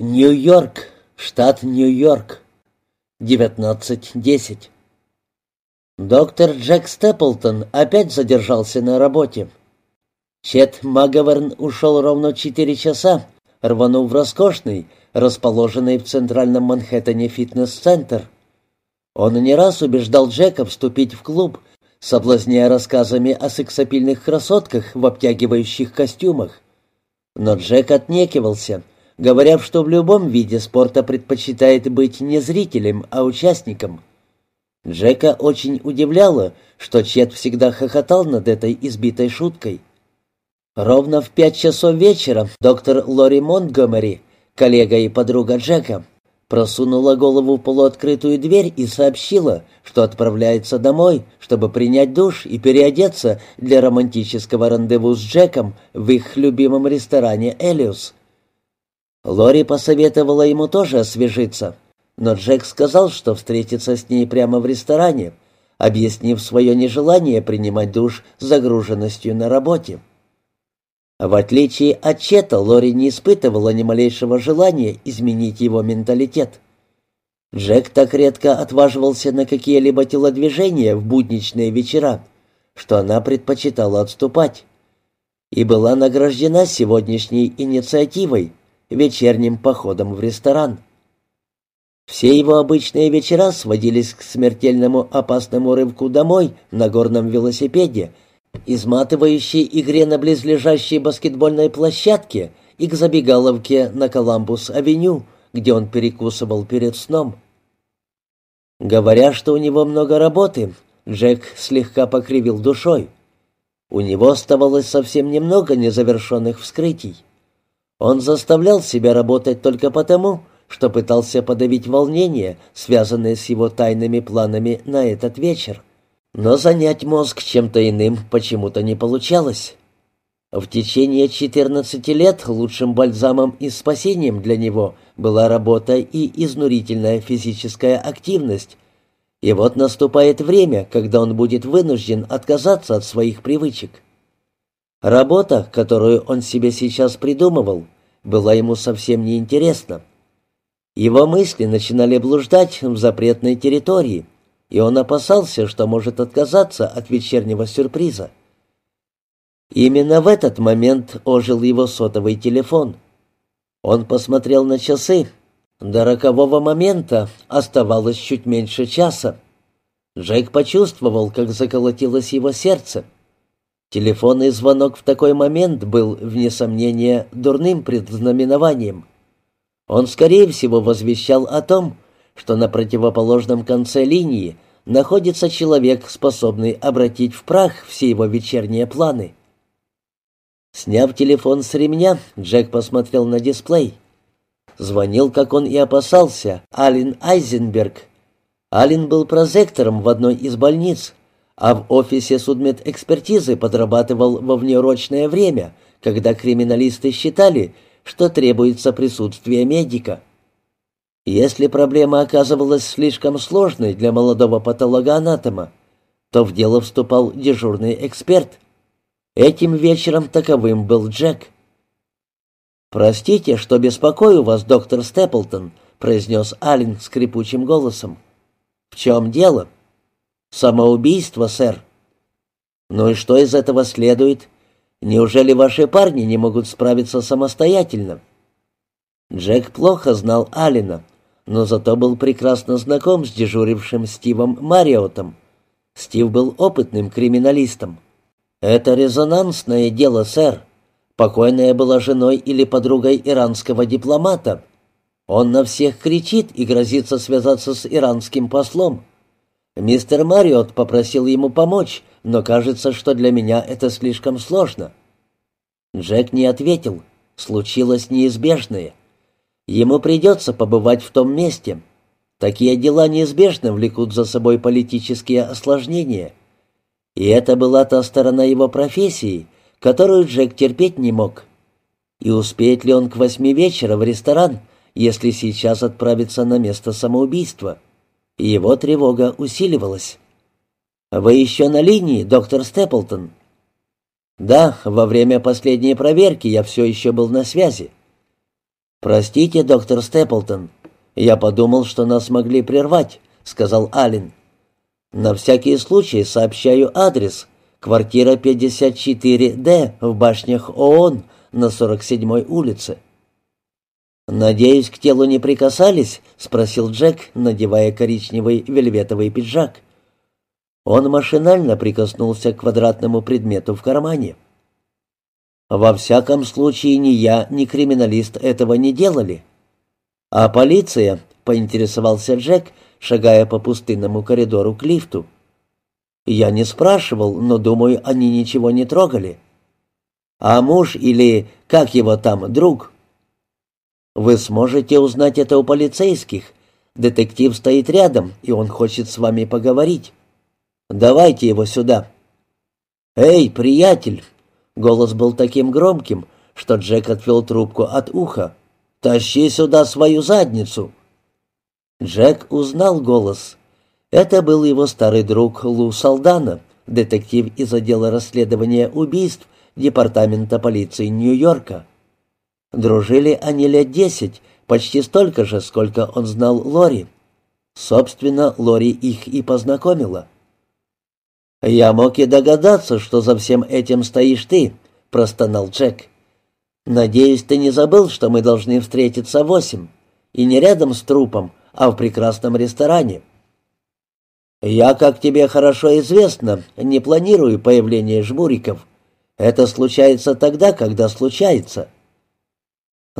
Нью-Йорк, штат Нью-Йорк, 19.10. Доктор Джек Степлтон опять задержался на работе. Чет Магаверн ушел ровно четыре часа, рванув в роскошный, расположенный в центральном Манхэттене фитнес-центр. Он не раз убеждал Джека вступить в клуб, соблазняя рассказами о сексапильных красотках в обтягивающих костюмах. Но Джек отнекивался — говоря, что в любом виде спорта предпочитает быть не зрителем, а участником. Джека очень удивляло, что Чет всегда хохотал над этой избитой шуткой. Ровно в пять часов вечера доктор Лори Монтгомери, коллега и подруга Джека, просунула голову в полуоткрытую дверь и сообщила, что отправляется домой, чтобы принять душ и переодеться для романтического рандеву с Джеком в их любимом ресторане «Элиус». Лори посоветовала ему тоже освежиться, но Джек сказал, что встретится с ней прямо в ресторане, объяснив свое нежелание принимать душ с загруженностью на работе. В отличие от Чета, Лори не испытывала ни малейшего желания изменить его менталитет. Джек так редко отваживался на какие-либо телодвижения в будничные вечера, что она предпочитала отступать. И была награждена сегодняшней инициативой, вечерним походом в ресторан. Все его обычные вечера сводились к смертельному опасному рывку домой на горном велосипеде, изматывающей игре на близлежащей баскетбольной площадке и к забегаловке на Коламбус-авеню, где он перекусывал перед сном. Говоря, что у него много работы, Джек слегка покривил душой. У него оставалось совсем немного незавершенных вскрытий. Он заставлял себя работать только потому, что пытался подавить волнение, связанное с его тайными планами на этот вечер. Но занять мозг чем-то иным почему-то не получалось. В течение 14 лет лучшим бальзамом и спасением для него была работа и изнурительная физическая активность. И вот наступает время, когда он будет вынужден отказаться от своих привычек. Работа, которую он себе сейчас придумывал, была ему совсем неинтересна. Его мысли начинали блуждать в запретной территории, и он опасался, что может отказаться от вечернего сюрприза. Именно в этот момент ожил его сотовый телефон. Он посмотрел на часы. До рокового момента оставалось чуть меньше часа. Джейк почувствовал, как заколотилось его сердце. Телефонный звонок в такой момент был, вне сомнения, дурным предзнаменованием. Он, скорее всего, возвещал о том, что на противоположном конце линии находится человек, способный обратить в прах все его вечерние планы. Сняв телефон с ремня, Джек посмотрел на дисплей. Звонил, как он и опасался, Ален Айзенберг. Ален был прозектором в одной из больниц, а в офисе судмедэкспертизы подрабатывал во внеурочное время, когда криминалисты считали, что требуется присутствие медика. Если проблема оказывалась слишком сложной для молодого патологоанатома, то в дело вступал дежурный эксперт. Этим вечером таковым был Джек. «Простите, что беспокою вас, доктор Степлтон», — произнес Аллен скрипучим голосом. «В чем дело?» «Самоубийство, сэр». «Ну и что из этого следует? Неужели ваши парни не могут справиться самостоятельно?» Джек плохо знал Алина, но зато был прекрасно знаком с дежурившим Стивом Мариотом. Стив был опытным криминалистом. «Это резонансное дело, сэр. Покойная была женой или подругой иранского дипломата. Он на всех кричит и грозится связаться с иранским послом. Мистер Мариот попросил ему помочь, но кажется, что для меня это слишком сложно. Джек не ответил. Случилось неизбежное. Ему придется побывать в том месте. Такие дела неизбежно влекут за собой политические осложнения. И это была та сторона его профессии, которую Джек терпеть не мог. И успеет ли он к восьми вечера в ресторан, если сейчас отправиться на место самоубийства? Его тревога усиливалась. «Вы еще на линии, доктор Степлтон?» «Да, во время последней проверки я все еще был на связи». «Простите, доктор Степлтон, я подумал, что нас могли прервать», — сказал Аллен. «На всякий случай сообщаю адрес. Квартира 54-Д в башнях ООН на 47-й улице». «Надеюсь, к телу не прикасались?» — спросил Джек, надевая коричневый вельветовый пиджак. Он машинально прикоснулся к квадратному предмету в кармане. «Во всяком случае, ни я, ни криминалист этого не делали». «А полиция?» — поинтересовался Джек, шагая по пустынному коридору к лифту. «Я не спрашивал, но, думаю, они ничего не трогали». «А муж или, как его там, друг?» Вы сможете узнать это у полицейских. Детектив стоит рядом, и он хочет с вами поговорить. Давайте его сюда. Эй, приятель! Голос был таким громким, что Джек отвел трубку от уха. «Тащи сюда свою задницу!» Джек узнал голос. Это был его старый друг Лу Салдана, детектив из отдела расследования убийств Департамента полиции Нью-Йорка. Дружили они лет десять, почти столько же, сколько он знал Лори. Собственно, Лори их и познакомила. «Я мог и догадаться, что за всем этим стоишь ты», — простонал Джек. «Надеюсь, ты не забыл, что мы должны встретиться восемь, и не рядом с трупом, а в прекрасном ресторане». «Я, как тебе хорошо известно, не планирую появление жмуриков. Это случается тогда, когда случается».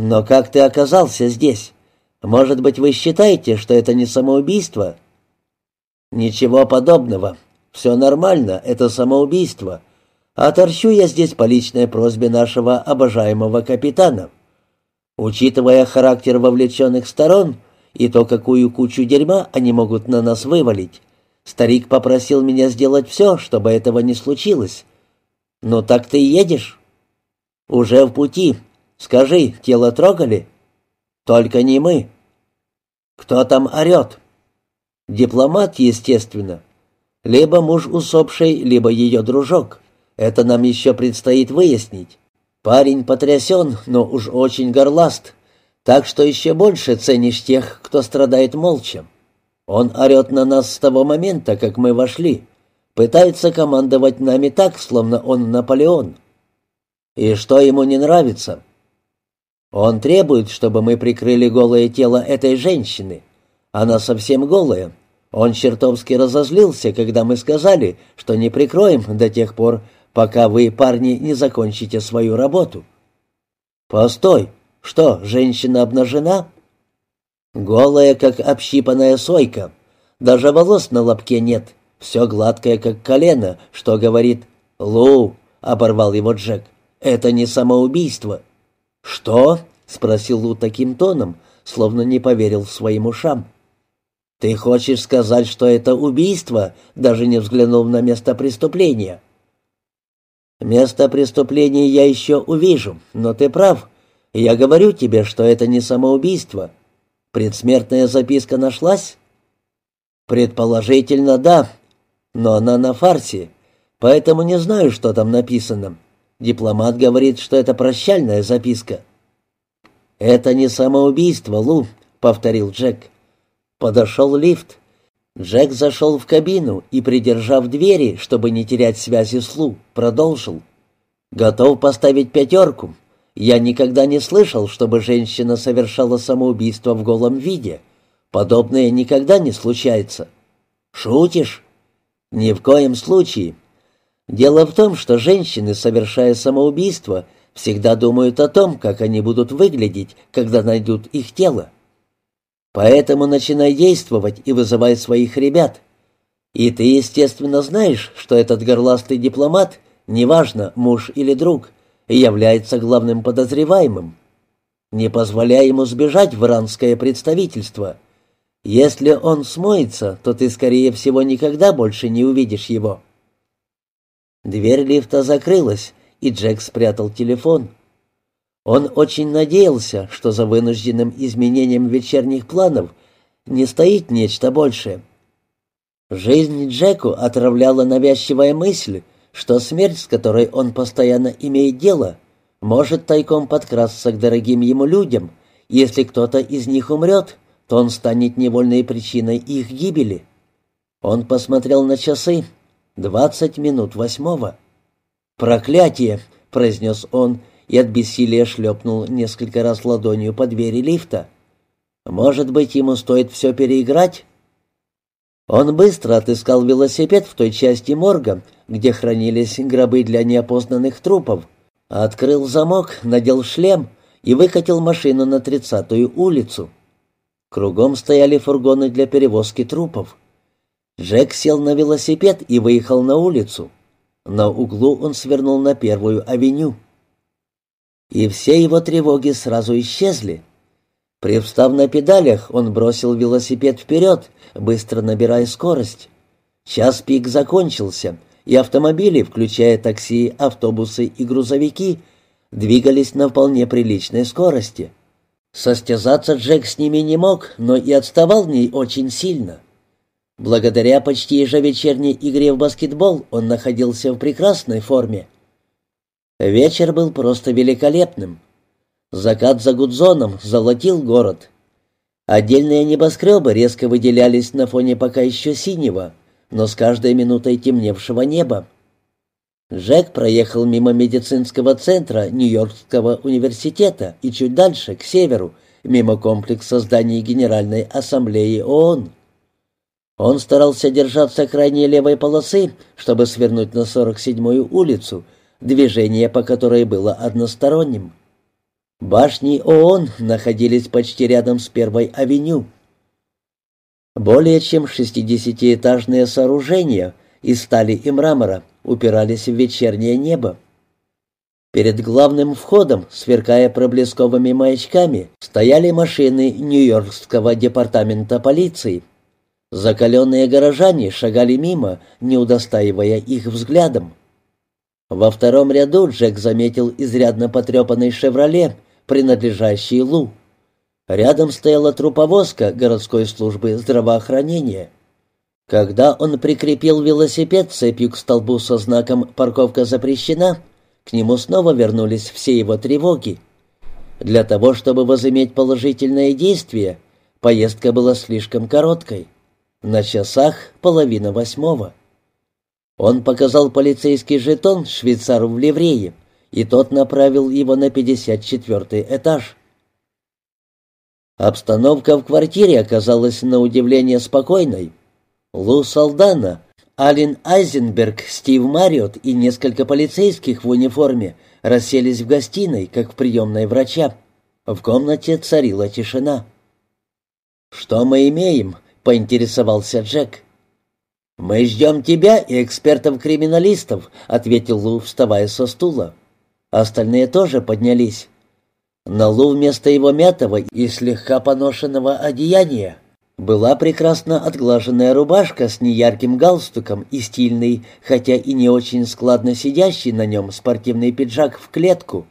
«Но как ты оказался здесь? Может быть, вы считаете, что это не самоубийство?» «Ничего подобного. Все нормально, это самоубийство. А торчу я здесь по личной просьбе нашего обожаемого капитана. Учитывая характер вовлеченных сторон и то, какую кучу дерьма они могут на нас вывалить, старик попросил меня сделать все, чтобы этого не случилось. Ну так ты едешь?» «Уже в пути», Скажи, тело трогали? Только не мы. Кто там орет? Дипломат, естественно. Либо муж усопшей, либо ее дружок. Это нам еще предстоит выяснить. Парень потрясен, но уж очень горласт. Так что еще больше ценишь тех, кто страдает молча. Он орет на нас с того момента, как мы вошли. Пытается командовать нами так, словно он Наполеон. И что ему не нравится? Он требует, чтобы мы прикрыли голое тело этой женщины. Она совсем голая. Он чертовски разозлился, когда мы сказали, что не прикроем до тех пор, пока вы, парни, не закончите свою работу. Постой, что, женщина обнажена? Голая, как общипанная сойка. Даже волос на лобке нет. Все гладкое, как колено, что говорит «Лу», — оборвал его Джек, — «это не самоубийство». «Что?» — спросил Лу таким тоном, словно не поверил своим ушам. «Ты хочешь сказать, что это убийство, даже не взглянув на место преступления?» «Место преступления я еще увижу, но ты прав. Я говорю тебе, что это не самоубийство. Предсмертная записка нашлась?» «Предположительно, да, но она на фарсе, поэтому не знаю, что там написано. Дипломат говорит, что это прощальная записка. «Это не самоубийство, Лу», — повторил Джек. Подошел лифт. Джек зашел в кабину и, придержав двери, чтобы не терять связи с Лу, продолжил. «Готов поставить пятерку. Я никогда не слышал, чтобы женщина совершала самоубийство в голом виде. Подобное никогда не случается». «Шутишь?» «Ни в коем случае. Дело в том, что женщины, совершая самоубийство, всегда думают о том, как они будут выглядеть, когда найдут их тело. Поэтому начинай действовать и вызывай своих ребят. И ты, естественно, знаешь, что этот горластый дипломат, неважно, муж или друг, является главным подозреваемым. Не позволяй ему сбежать в иранское представительство. Если он смоется, то ты, скорее всего, никогда больше не увидишь его». Дверь лифта закрылась, и Джек спрятал телефон. Он очень надеялся, что за вынужденным изменением вечерних планов не стоит нечто большее. Жизнь Джеку отравляла навязчивая мысль, что смерть, с которой он постоянно имеет дело, может тайком подкрасться к дорогим ему людям Если кто-то из них умрет, то он станет невольной причиной их гибели. Он посмотрел на часы. Двадцать минут восьмого. «Проклятие!» — произнес он и от бессилия шлепнул несколько раз ладонью по двери лифта. «Может быть, ему стоит все переиграть?» Он быстро отыскал велосипед в той части морга, где хранились гробы для неопознанных трупов, открыл замок, надел шлем и выкатил машину на тридцатую улицу. Кругом стояли фургоны для перевозки трупов. Джек сел на велосипед и выехал на улицу. На углу он свернул на первую авеню. И все его тревоги сразу исчезли. Привстав на педалях, он бросил велосипед вперед, быстро набирая скорость. Час пик закончился, и автомобили, включая такси, автобусы и грузовики, двигались на вполне приличной скорости. Состязаться Джек с ними не мог, но и отставал в ней очень сильно. Благодаря почти ежевечерней игре в баскетбол он находился в прекрасной форме. Вечер был просто великолепным. Закат за Гудзоном золотил город. Отдельные небоскребы резко выделялись на фоне пока еще синего, но с каждой минутой темневшего неба. Джек проехал мимо медицинского центра Нью-Йоркского университета и чуть дальше, к северу, мимо комплекса зданий Генеральной Ассамблеи ООН. Он старался держаться крайней левой полосы, чтобы свернуть на 47-ю улицу, движение по которой было односторонним. Башни ООН находились почти рядом с Первой авеню. Более чем 60-этажные сооружения из стали и мрамора упирались в вечернее небо. Перед главным входом, сверкая проблесковыми маячками, стояли машины Нью-Йоркского департамента полиции. Закаленные горожане шагали мимо, не удостаивая их взглядом. Во втором ряду Джек заметил изрядно потрепанный «Шевроле», принадлежащий Лу. Рядом стояла труповозка городской службы здравоохранения. Когда он прикрепил велосипед цепью к столбу со знаком «Парковка запрещена», к нему снова вернулись все его тревоги. Для того, чтобы возыметь положительное действие, поездка была слишком короткой. На часах половина восьмого. Он показал полицейский жетон швейцару в ливрее — и тот направил его на 54 этаж. Обстановка в квартире оказалась на удивление спокойной. Лу Салдана, Алин Айзенберг, Стив Мариот и несколько полицейских в униформе расселись в гостиной, как в приемной врача. В комнате царила тишина. «Что мы имеем?» — поинтересовался Джек. «Мы ждем тебя и экспертов-криминалистов», — ответил Лу, вставая со стула. Остальные тоже поднялись. На лу вместо его мятого и слегка поношенного одеяния была прекрасно отглаженная рубашка с неярким галстуком и стильный, хотя и не очень складно сидящий на нем спортивный пиджак в клетку.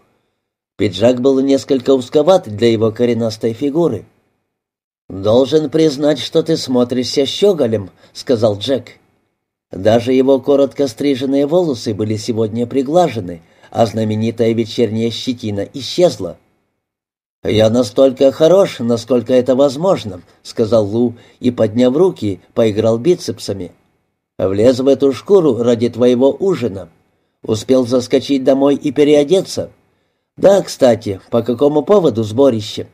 Пиджак был несколько узковат для его коренастой фигуры. «Должен признать, что ты смотришься щеголем», — сказал Джек. Даже его коротко стриженные волосы были сегодня приглажены — а знаменитая вечерняя щетина исчезла. «Я настолько хорош, насколько это возможно», — сказал Лу и, подняв руки, поиграл бицепсами. «Влез в эту шкуру ради твоего ужина. Успел заскочить домой и переодеться. Да, кстати, по какому поводу сборище?»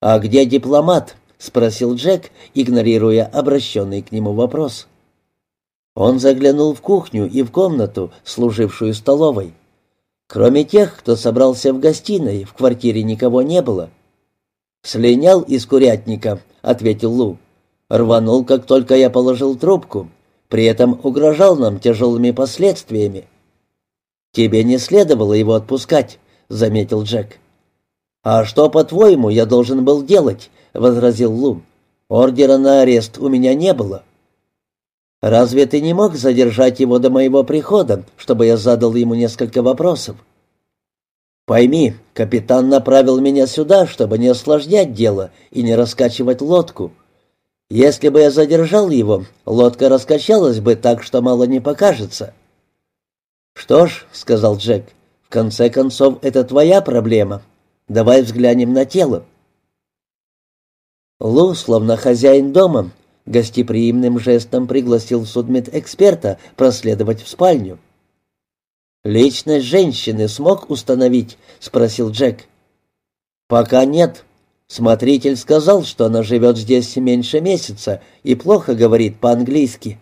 «А где дипломат?» — спросил Джек, игнорируя обращенный к нему вопрос. Он заглянул в кухню и в комнату, служившую столовой. Кроме тех, кто собрался в гостиной, в квартире никого не было. «Слинял из курятника», — ответил Лу. «Рванул, как только я положил трубку. При этом угрожал нам тяжелыми последствиями». «Тебе не следовало его отпускать», — заметил Джек. «А что, по-твоему, я должен был делать?» — возразил Лу. «Ордера на арест у меня не было». «Разве ты не мог задержать его до моего прихода, чтобы я задал ему несколько вопросов?» «Пойми, капитан направил меня сюда, чтобы не осложнять дело и не раскачивать лодку. Если бы я задержал его, лодка раскачалась бы так, что мало не покажется». «Что ж», — сказал Джек, — «в конце концов, это твоя проблема. Давай взглянем на тело. Лу, словно хозяин дома, гостеприимным жестом пригласил судмедэксперта проследовать в спальню. «Личность женщины смог установить?» — спросил Джек. «Пока нет. Смотритель сказал, что она живет здесь меньше месяца и плохо говорит по-английски».